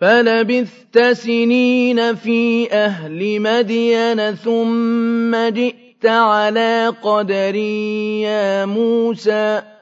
فلبثت سنين في أهل مدين ثم جئت على قدر يا موسى.